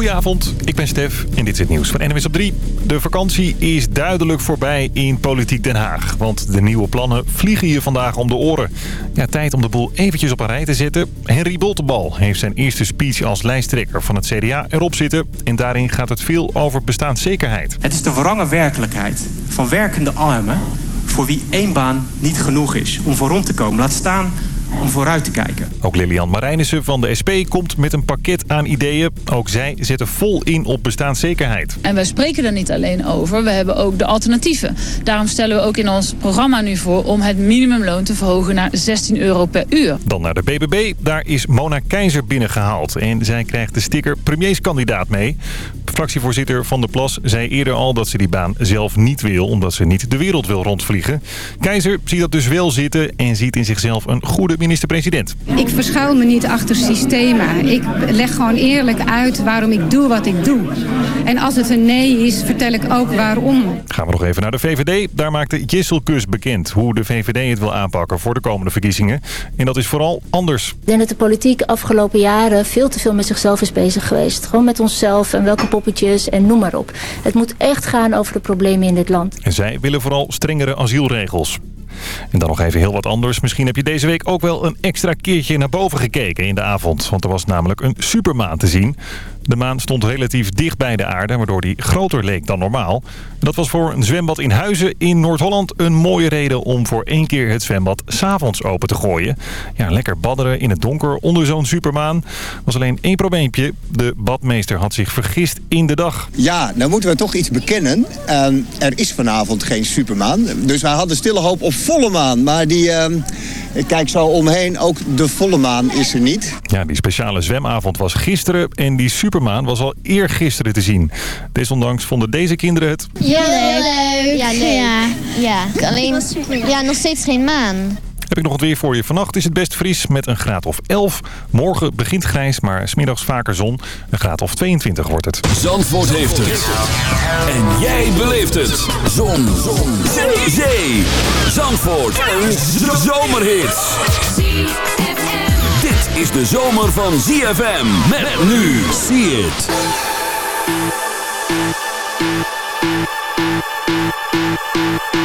Goedenavond, ik ben Stef en dit is het nieuws van NWS op 3. De vakantie is duidelijk voorbij in Politiek Den Haag. Want de nieuwe plannen vliegen je vandaag om de oren. Ja, tijd om de boel eventjes op een rij te zetten. Henry Boltebal heeft zijn eerste speech als lijsttrekker van het CDA erop zitten. En daarin gaat het veel over bestaanszekerheid. Het is de wrange werkelijkheid van werkende armen... voor wie één baan niet genoeg is om voor rond te komen. Laat staan om vooruit te kijken. Ook Lilian Marijnissen van de SP komt met een pakket aan ideeën. Ook zij zetten vol in op bestaanszekerheid. En wij spreken er niet alleen over, we hebben ook de alternatieven. Daarom stellen we ook in ons programma nu voor om het minimumloon te verhogen naar 16 euro per uur. Dan naar de BBB. Daar is Mona Keizer binnengehaald. En zij krijgt de sticker premierskandidaat mee. Fractievoorzitter Van der Plas zei eerder al dat ze die baan zelf niet wil... omdat ze niet de wereld wil rondvliegen. Keizer ziet dat dus wel zitten en ziet in zichzelf een goede minister-president. Ik verschuil me niet achter systemen. Ik leg gewoon eerlijk uit waarom ik doe wat ik doe. En als het een nee is, vertel ik ook waarom. Gaan we nog even naar de VVD. Daar maakte Jesselkus bekend hoe de VVD het wil aanpakken voor de komende verkiezingen. En dat is vooral anders. Ik denk dat de politiek afgelopen jaren veel te veel met zichzelf is bezig geweest. Gewoon met onszelf en welke poppetjes en noem maar op. Het moet echt gaan over de problemen in dit land. En zij willen vooral strengere asielregels. En dan nog even heel wat anders. Misschien heb je deze week ook wel een extra keertje naar boven gekeken in de avond. Want er was namelijk een supermaan te zien. De maan stond relatief dicht bij de aarde, waardoor die groter leek dan normaal. Dat was voor een zwembad in Huizen in Noord-Holland een mooie reden om voor één keer het zwembad s'avonds open te gooien. Ja, lekker badderen in het donker onder zo'n supermaan. was alleen één probleempje. De badmeester had zich vergist in de dag. Ja, nou moeten we toch iets bekennen. Ehm, er is vanavond geen supermaan. Dus wij hadden stille hoop op volle maan. Maar die, ehm, ik kijk zo omheen, ook de volle maan is er niet. Ja, die speciale zwemavond was gisteren en die supermaan was al eergisteren te zien. Desondanks vonden deze kinderen het... Ja, leuk. Ja, leuk. Ja, ja. Alleen, ja, nog steeds geen maan. Heb ik nog het weer voor je. Vannacht is het best fris met een graad of 11. Morgen begint grijs, maar smiddags vaker zon. Een graad of 22 wordt het. Zandvoort heeft het. En jij beleeft het. Zon. zon. Zee. Zee. Zandvoort. Een zomerhit. Dit is de zomer van ZFM. Met nu. See it. MUZIEK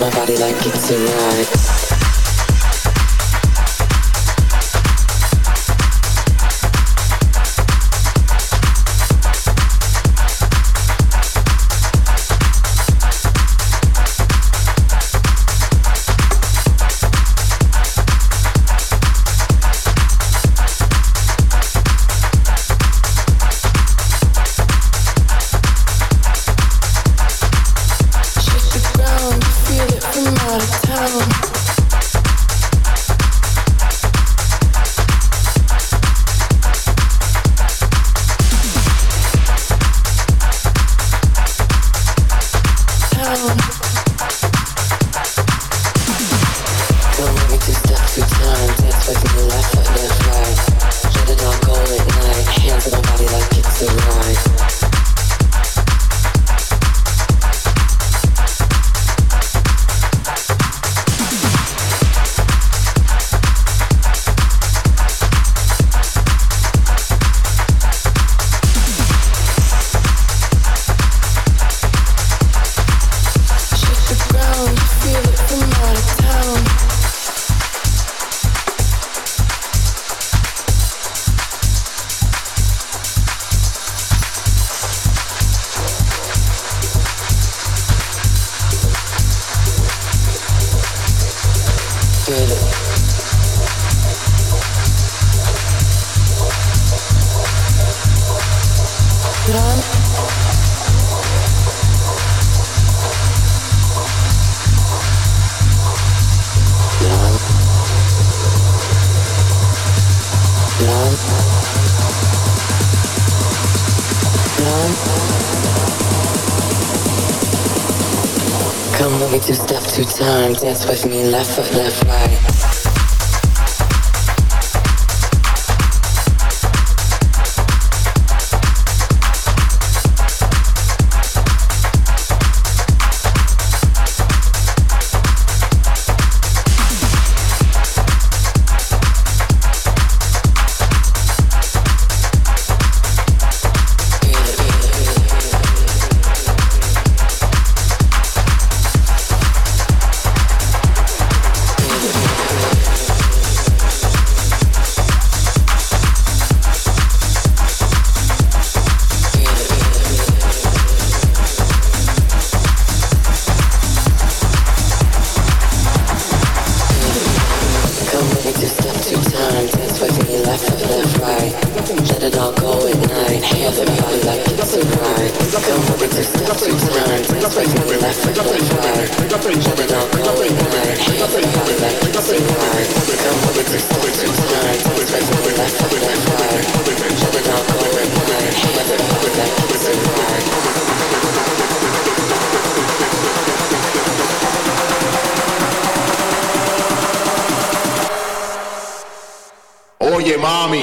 my body like it's a ride. Dance with me, left foot, left, right. mami.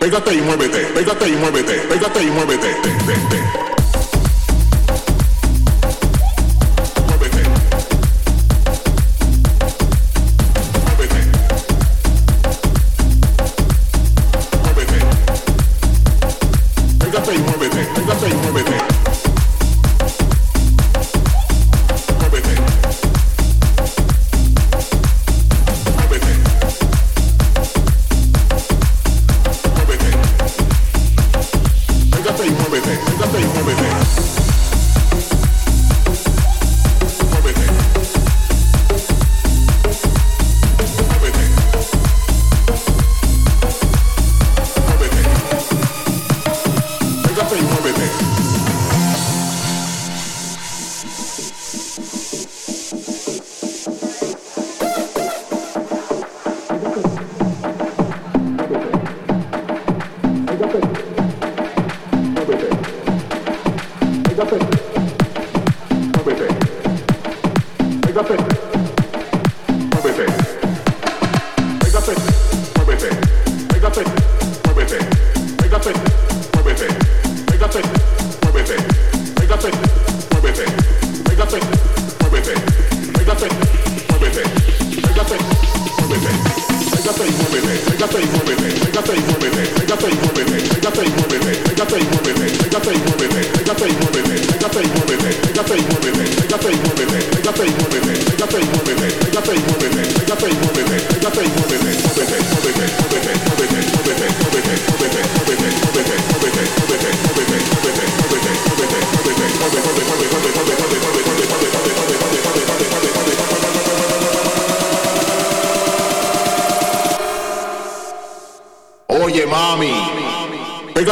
Pégate y muévete, pégate y muévete, pégate y muévete.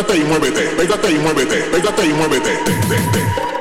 Pégate y muévete, pégate y muévete, pégate y muévete. Te, te, te.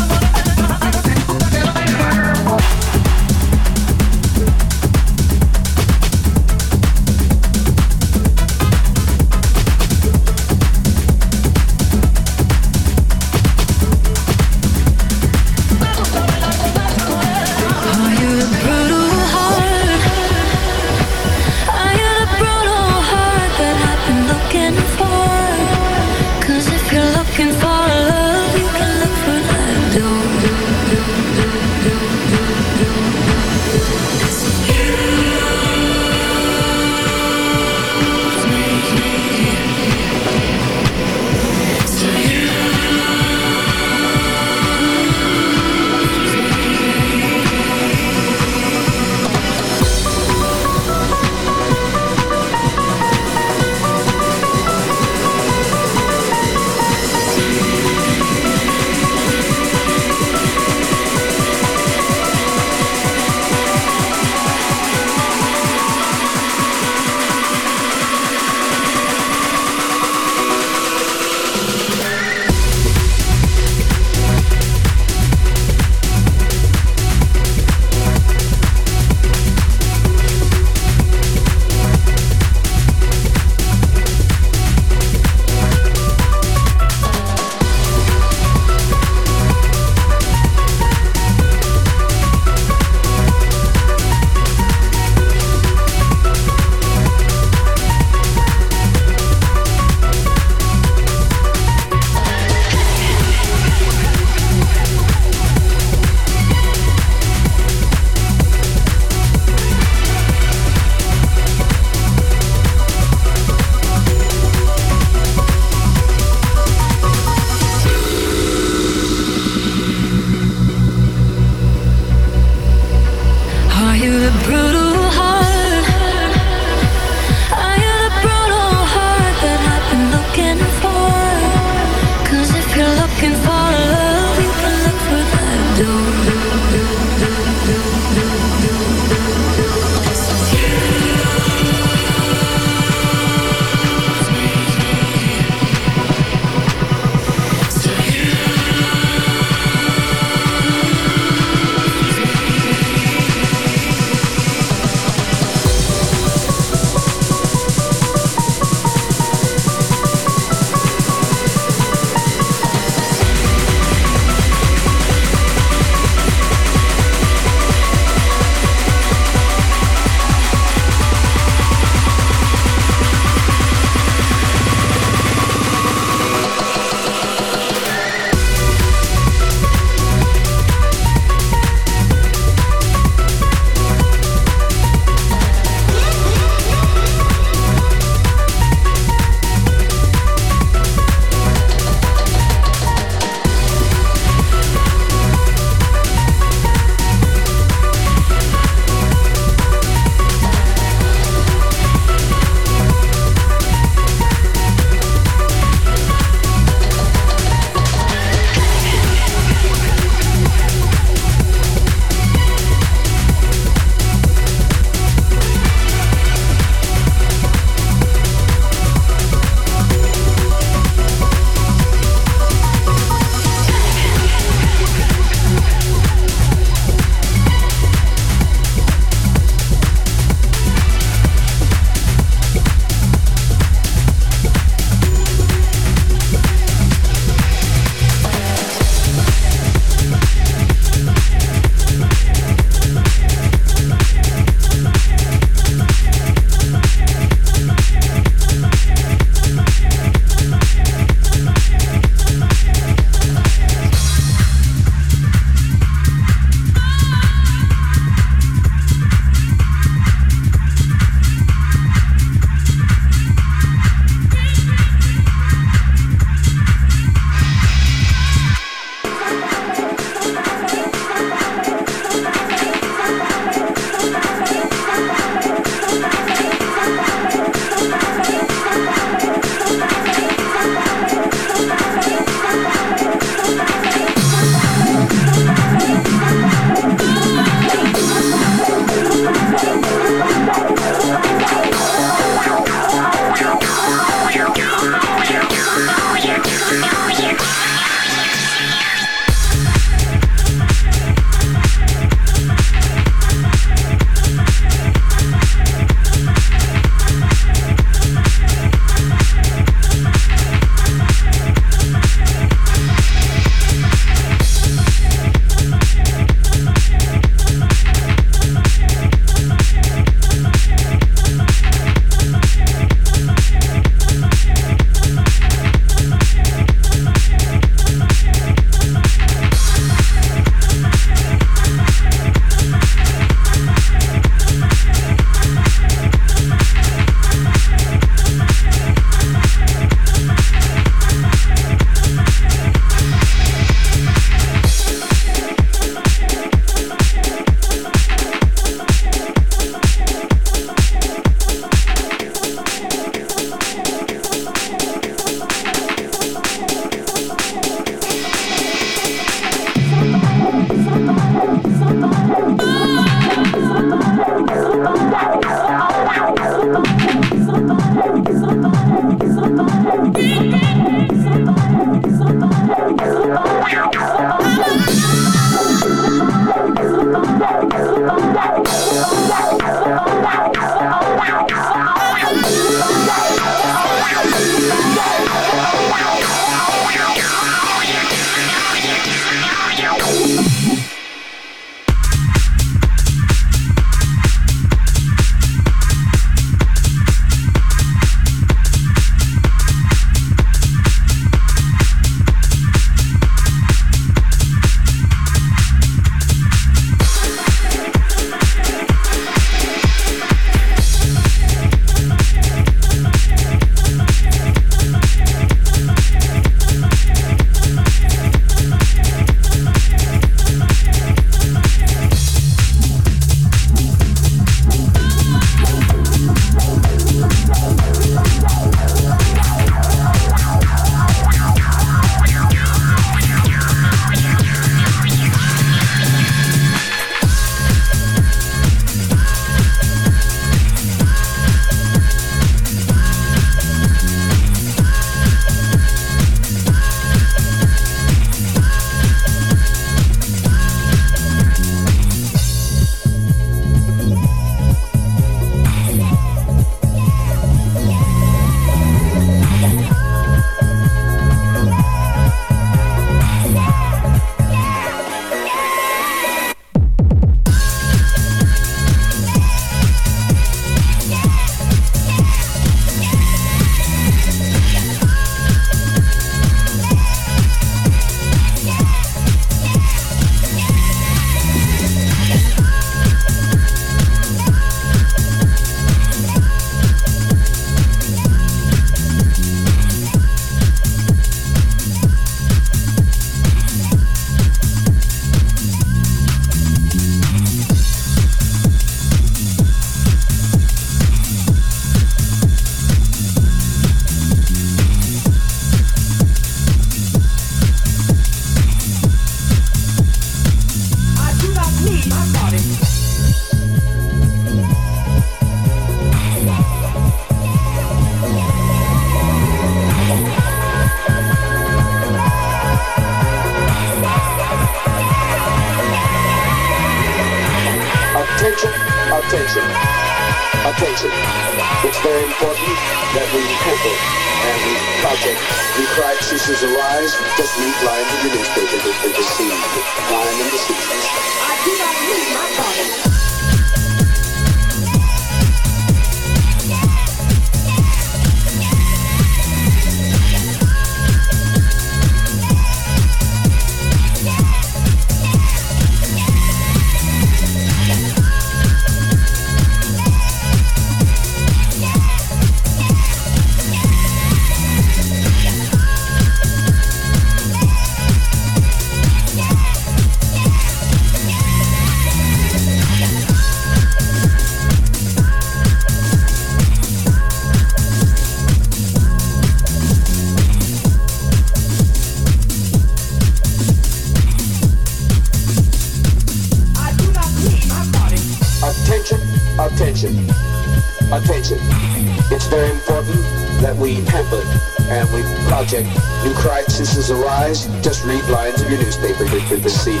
Just read lines of your newspaper which are deceived,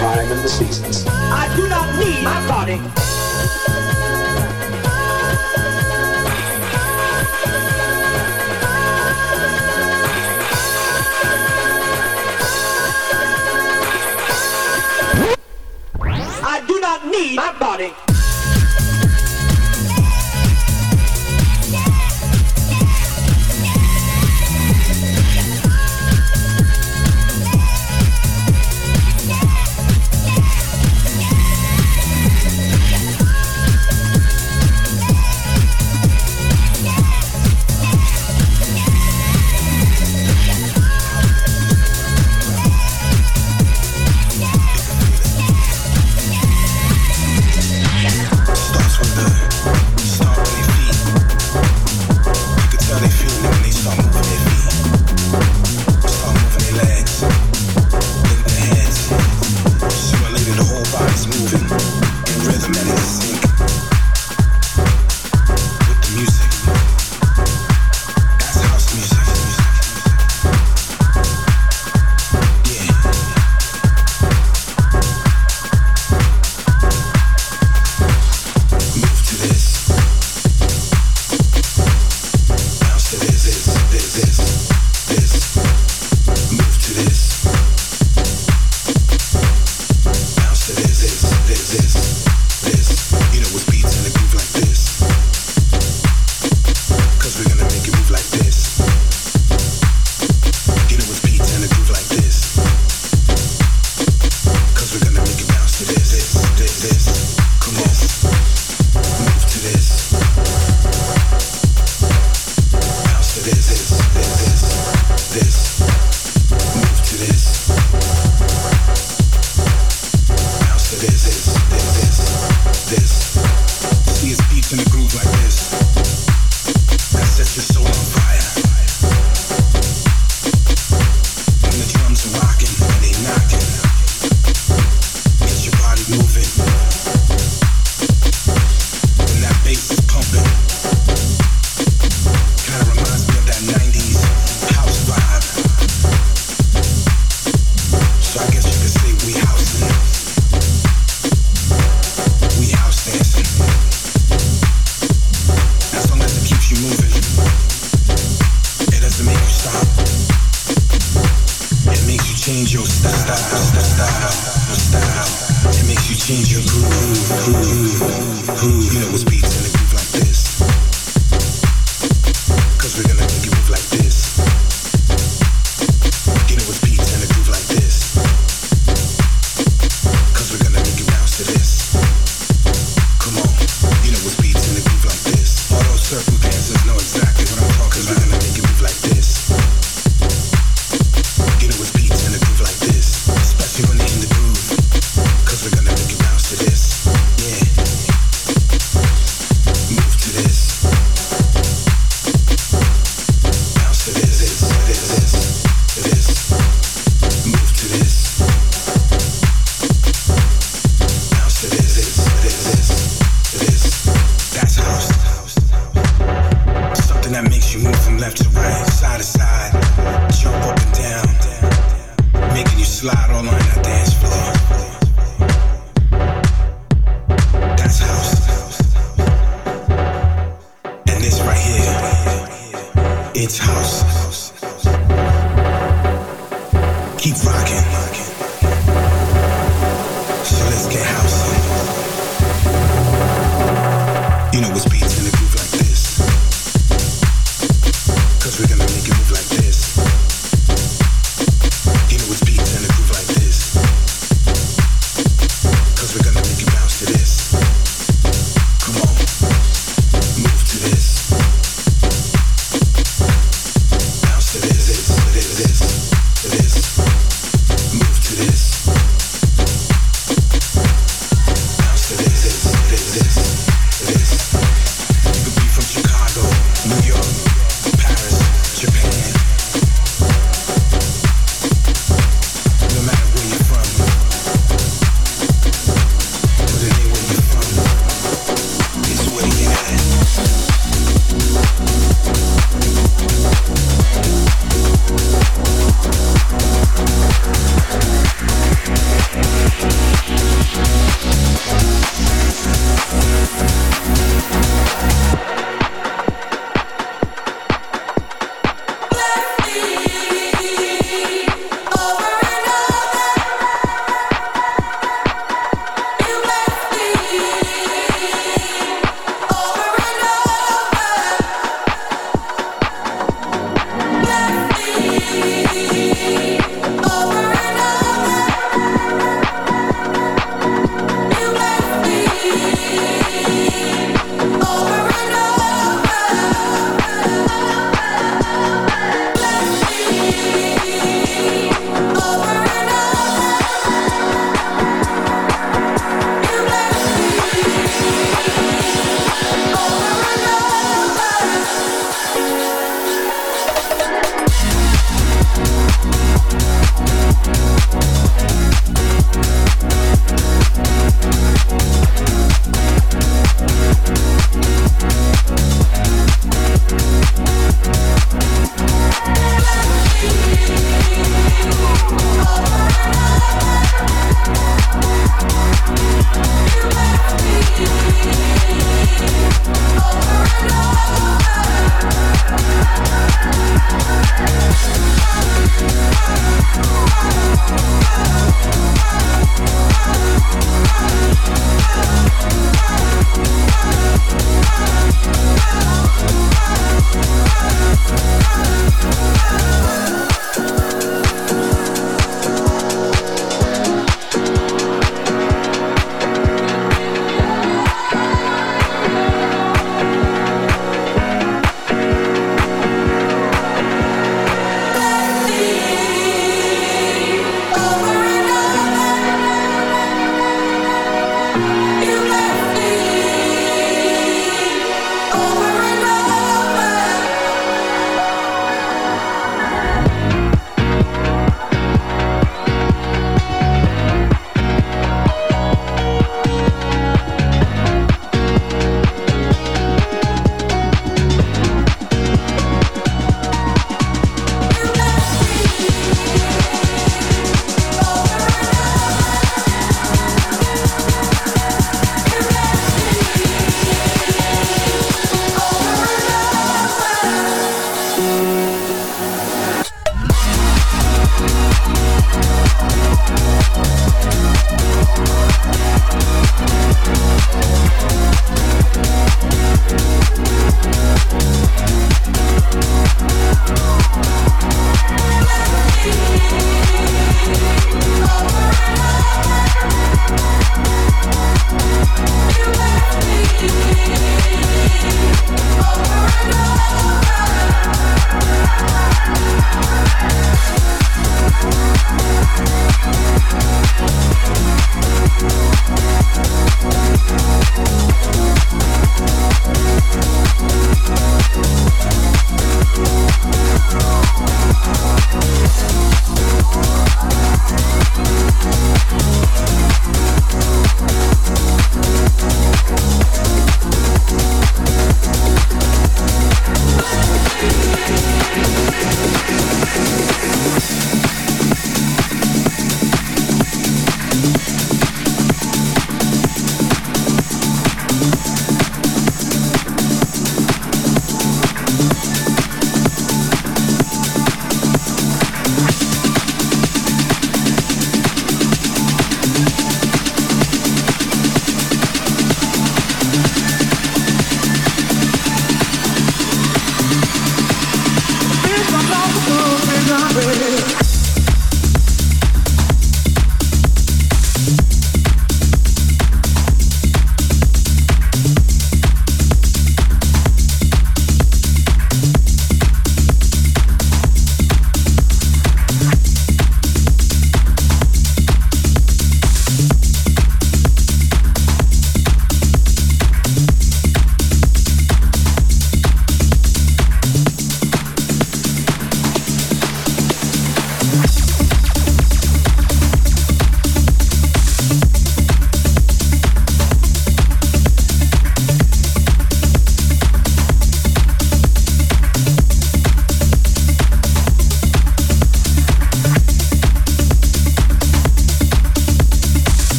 time and the seasons. I do not need my body. I do not need my body.